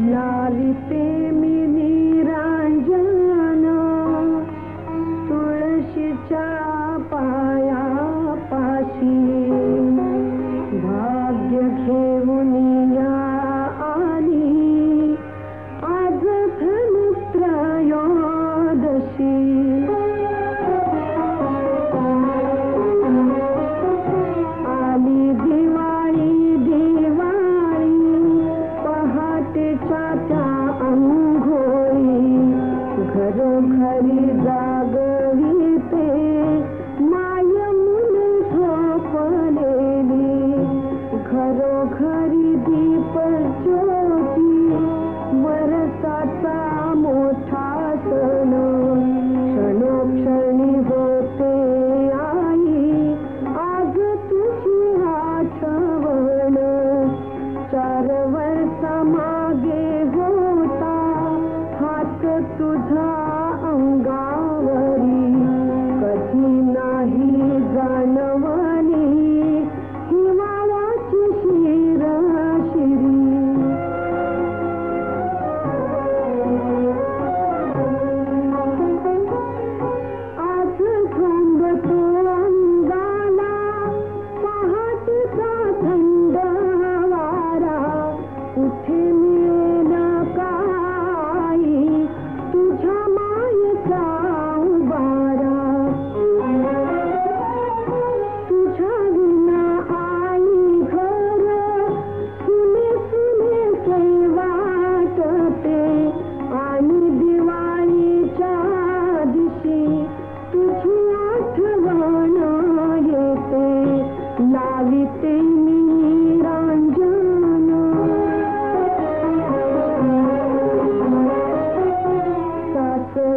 लालिते mini रांजना तुळशीच्या पाया पाशी भाग्य घेऊनी घरों घरी जा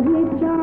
चोरी